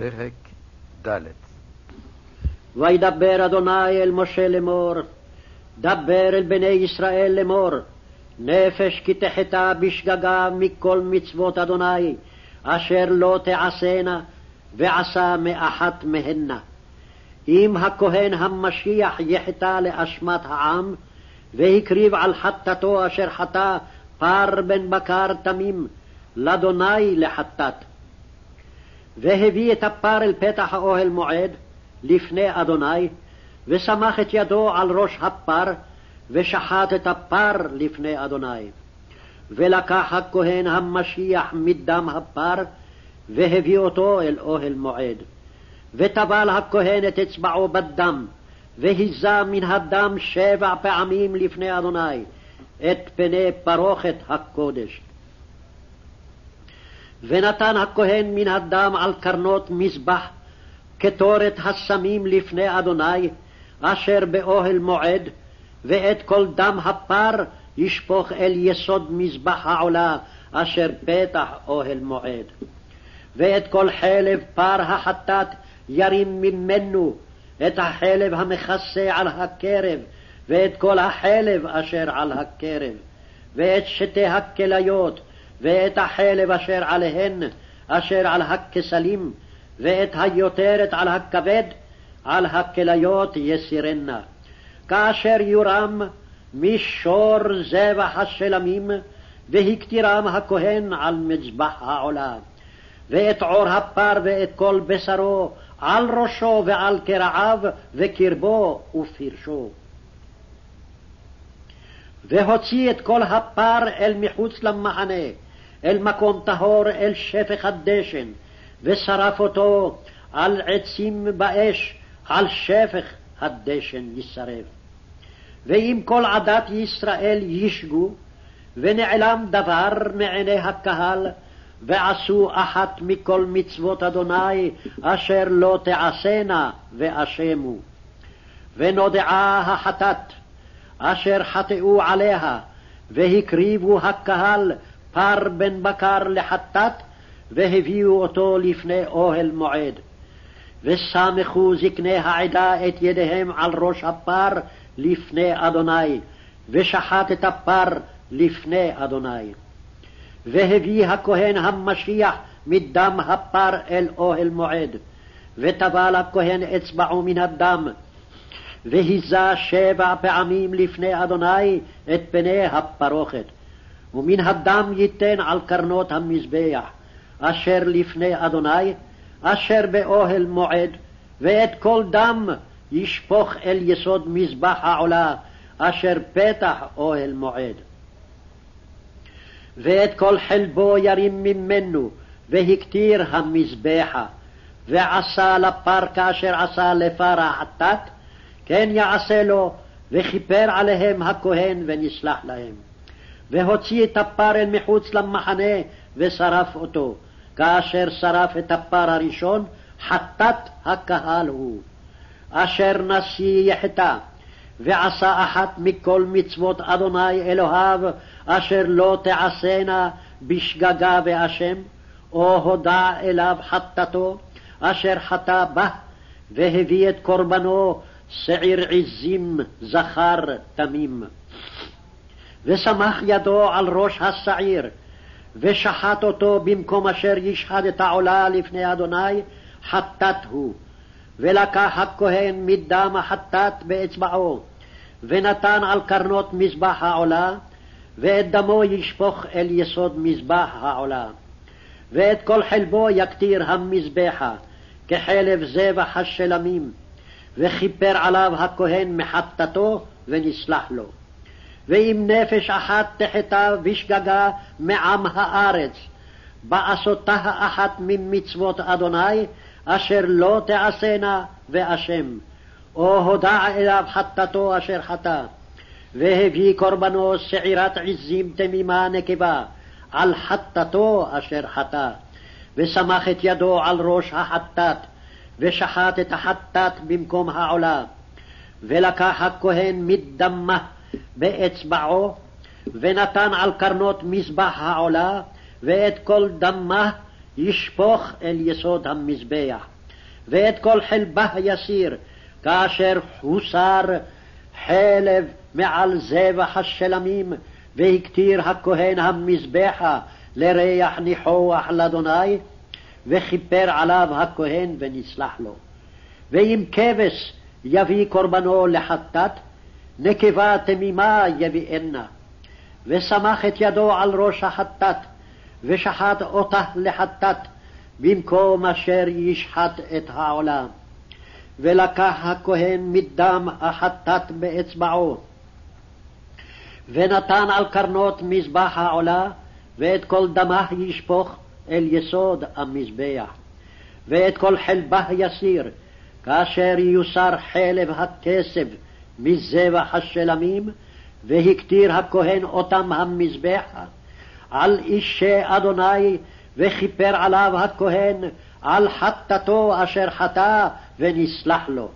פרק ד' וידבר אדוני אל משה לאמור, דבר אל בני ישראל לאמור, נפש כי תחטא בשגגה מכל מצוות אדוני, אשר לא תעשינה, ועשה מאחת מהנה. אם הכהן המשיח יחטא לאשמת העם, והקריב על חטאתו אשר חטא פר בן בקר תמים, לאדוני לחטאת. והביא את הפר אל פתח האוהל מועד, לפני אדוני, וסמך את ידו על ראש הפר, ושחט את הפר לפני אדוני. ולקח הכהן המשיח מדם הפר, והביא אותו אל אוהל מועד. וטבל הכהן את אצבעו בדם, והיזה מן הדם שבע פעמים לפני אדוני, את פני פרוכת הקודש. ונתן הכהן מן הדם על קרנות מזבח, קטורת הסמים לפני אדוני, אשר באוהל מועד, ואת כל דם הפר ישפוך אל יסוד מזבח העולה, אשר פתח אוהל מועד. ואת כל חלב פר החטאת ירים ממנו, את החלב המכסה על הקרב, ואת כל החלב אשר על הקרב, ואת שתי הכליות, ואת החלב אשר עליהן, אשר על הכסלים, ואת היותרת על הכבד, על הכליות יסירנה. כאשר יורם מישור זבח השלמים, והקטירם הכהן על מזבח העולה. ואת עור הפר ואת כל בשרו, על ראשו ועל קרעיו, וקרבו ופרשו. והוציא את כל הפר אל מחוץ למחנה, אל מקום טהור, אל שפך הדשן, ושרף אותו על עצים באש, על שפך הדשן יישרף. ואם כל עדת ישראל ישגו, ונעלם דבר מעיני הקהל, ועשו אחת מכל מצוות אדוני, אשר לא תעשנה, ואשמו. ונודעה החטאת, אשר חטאו עליה, והקריבו הקהל פר בן בקר לחטאת, והביאו אותו לפני אוהל מועד. וסמכו זקני העדה את ידיהם על ראש הפר לפני אדוני, ושחט את הפר לפני אדוני. והביא הכהן המשיח מדם הפר אל אוהל מועד, וטבל הכהן אצבעו מן הדם, והיזה שבע פעמים לפני אדוני את פני הפרוכת, ומן הדם ייתן על קרנות המזבח, אשר לפני אדוני, אשר באוהל מועד, ואת כל דם ישפוך אל יסוד מזבח העולה, אשר פתח אוהל מועד. ואת כל חלבו ירים ממנו, והקטיר המזבחה, ועשה לפר כאשר עשה לפר החטאת, כן יעשה לו, וכיפר עליהם הכהן ונסלח להם. והוציא את הפר אל מחוץ למחנה, ושרף אותו. כאשר שרף את הפר הראשון, חטאת הקהל הוא. אשר נשיא יחטא, ועשה אחת מכל מצוות אדוני אלוהיו, אשר לא תעשנה בשגגה ואשם, או הודע אליו חטאתו, אשר חטא בה, והביא את קורבנו שעיר עזים זכר תמים. וסמך ידו על ראש השעיר, ושחט אותו במקום אשר ישחט את העולה לפני אדוני, חטאת הוא. ולקח הכהן מדם החטאת באצבעו, ונתן על קרנות מזבח העולה, ואת דמו ישפוך אל יסוד מזבח העולה. ואת כל חלבו יקטיר המזבחה, כחלב זבח השלמים, וכיפר עליו הכהן מחטאתו, ונסלח לו. ואם נפש אחת תחטא בשגגה מעם הארץ, בעשותה אחת ממצוות אדוני, אשר לא תעשנה ואשם, או הודע אליו חטאתו אשר חטא, והביא קורבנו שעירת עזים תמימה נקבה, על חטאתו אשר חטא, וסמך את ידו על ראש החטאת, ושחט את החטאת במקום העולה, ולקח הכהן מדמה באצבעו, ונתן על קרנות מזבח העולה, ואת כל דמה ישפוך אל יסוד המזבח, ואת כל חלבה יסיר, כאשר הוסר חלב מעל זבח השלמים, והקטיר הכהן המזבחה לריח ניחוח לאדוני, וכיפר עליו הכהן ונסלח לו. ואם כבש יביא קורבנו לחטאת, נקבה תמימה יביאנה. וסמך את ידו על ראש החטאת, ושחט אותה לחטאת, במקום אשר ישחט את העולם. ולקח הכהן מדם החטאת באצבעו, ונתן על קרנות מזבח העולה, ואת כל דמה ישפוך אל יסוד המזבח. ואת כל חלבה יסיר, כאשר יוסר חלב הכסף מזבח השלמים, והקטיר הכהן אותם המזבחה, על אישי אדוני, וכיפר עליו הכהן על חטאתו אשר חטא, ונסלח לו.